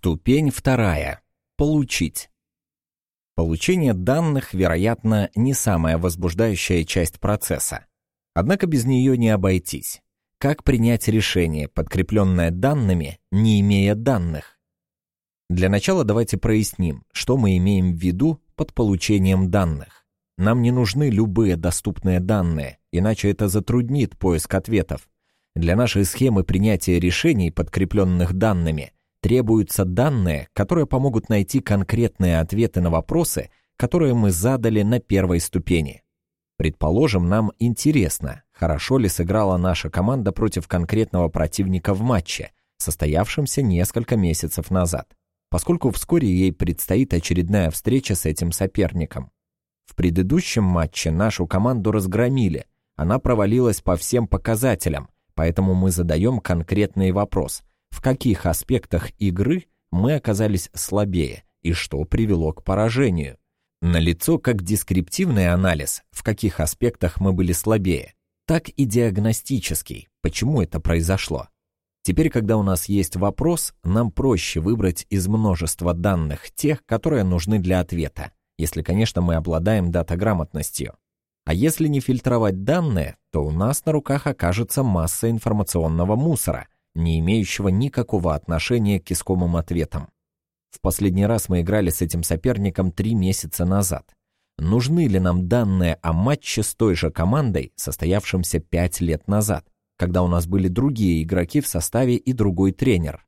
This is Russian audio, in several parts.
Ступень вторая. Получить. Получение данных, вероятно, не самая возбуждающая часть процесса. Однако без нее не обойтись. Как принять решение, подкрепленное данными, не имея данных? Для начала давайте проясним, что мы имеем в виду под получением данных. Нам не нужны любые доступные данные, иначе это затруднит поиск ответов. Для нашей схемы принятия решений, подкрепленных данными, требуются данные, которые помогут найти конкретные ответы на вопросы, которые мы задали на первой ступени. Предположим, нам интересно, хорошо ли сыграла наша команда против конкретного противника в матче, состоявшемся несколько месяцев назад, поскольку вскоре ей предстоит очередная встреча с этим соперником. В предыдущем матче нашу команду разгромили, она провалилась по всем показателям, поэтому мы задаем конкретный вопрос, в каких аспектах игры мы оказались слабее и что привело к поражению. Налицо как дескриптивный анализ, в каких аспектах мы были слабее, так и диагностический, почему это произошло. Теперь, когда у нас есть вопрос, нам проще выбрать из множества данных тех, которые нужны для ответа, если, конечно, мы обладаем датаграмотностью. А если не фильтровать данные, то у нас на руках окажется масса информационного мусора – не имеющего никакого отношения к искомым ответам. В последний раз мы играли с этим соперником три месяца назад. Нужны ли нам данные о матче с той же командой, состоявшемся пять лет назад, когда у нас были другие игроки в составе и другой тренер?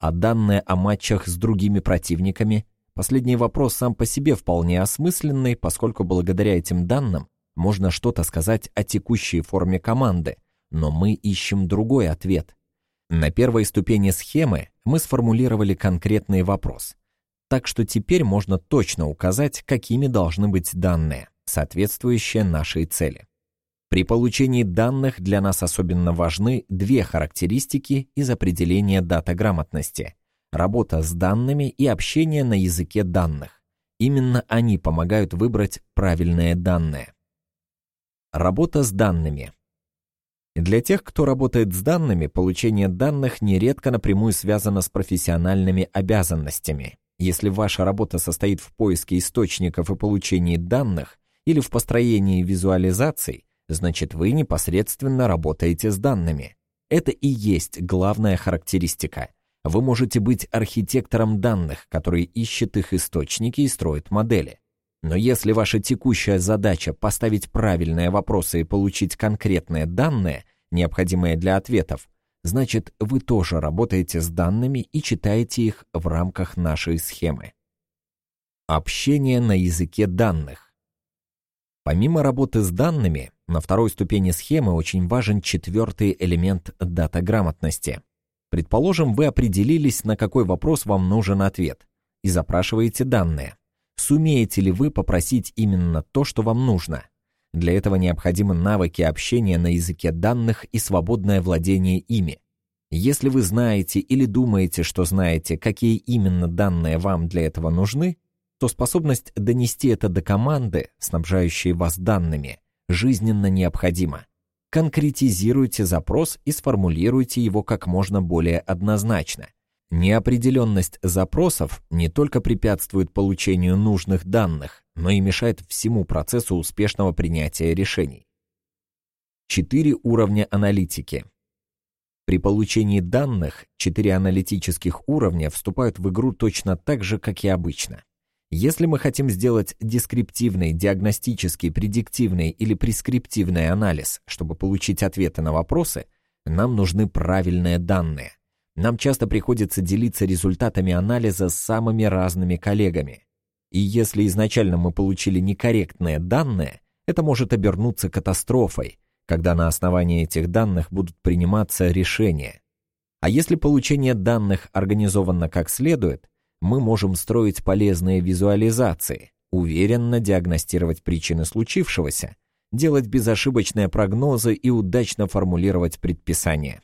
А данные о матчах с другими противниками? Последний вопрос сам по себе вполне осмысленный, поскольку благодаря этим данным можно что-то сказать о текущей форме команды, но мы ищем другой ответ – на первой ступени схемы мы сформулировали конкретный вопрос. Так что теперь можно точно указать, какими должны быть данные, соответствующие нашей цели. При получении данных для нас особенно важны две характеристики из определения датаграмотности – работа с данными и общение на языке данных. Именно они помогают выбрать правильные данные. Работа с данными – для тех, кто работает с данными, получение данных нередко напрямую связано с профессиональными обязанностями. Если ваша работа состоит в поиске источников и получении данных или в построении визуализаций, значит вы непосредственно работаете с данными. Это и есть главная характеристика. Вы можете быть архитектором данных, который ищет их источники и строит модели. Но если ваша текущая задача поставить правильные вопросы и получить конкретные данные, необходимые для ответов, значит, вы тоже работаете с данными и читаете их в рамках нашей схемы. Общение на языке данных. Помимо работы с данными, на второй ступени схемы очень важен четвертый элемент датаграмотности. Предположим, вы определились, на какой вопрос вам нужен ответ, и запрашиваете данные. Сумеете ли вы попросить именно то, что вам нужно? Для этого необходимы навыки общения на языке данных и свободное владение ими. Если вы знаете или думаете, что знаете, какие именно данные вам для этого нужны, то способность донести это до команды, снабжающей вас данными, жизненно необходима. Конкретизируйте запрос и сформулируйте его как можно более однозначно – Неопределенность запросов не только препятствует получению нужных данных, но и мешает всему процессу успешного принятия решений. Четыре уровня аналитики. При получении данных четыре аналитических уровня вступают в игру точно так же, как и обычно. Если мы хотим сделать дескриптивный, диагностический, предиктивный или прескриптивный анализ, чтобы получить ответы на вопросы, нам нужны правильные данные. Нам часто приходится делиться результатами анализа с самыми разными коллегами. И если изначально мы получили некорректные данные, это может обернуться катастрофой, когда на основании этих данных будут приниматься решения. А если получение данных организовано как следует, мы можем строить полезные визуализации, уверенно диагностировать причины случившегося, делать безошибочные прогнозы и удачно формулировать предписания.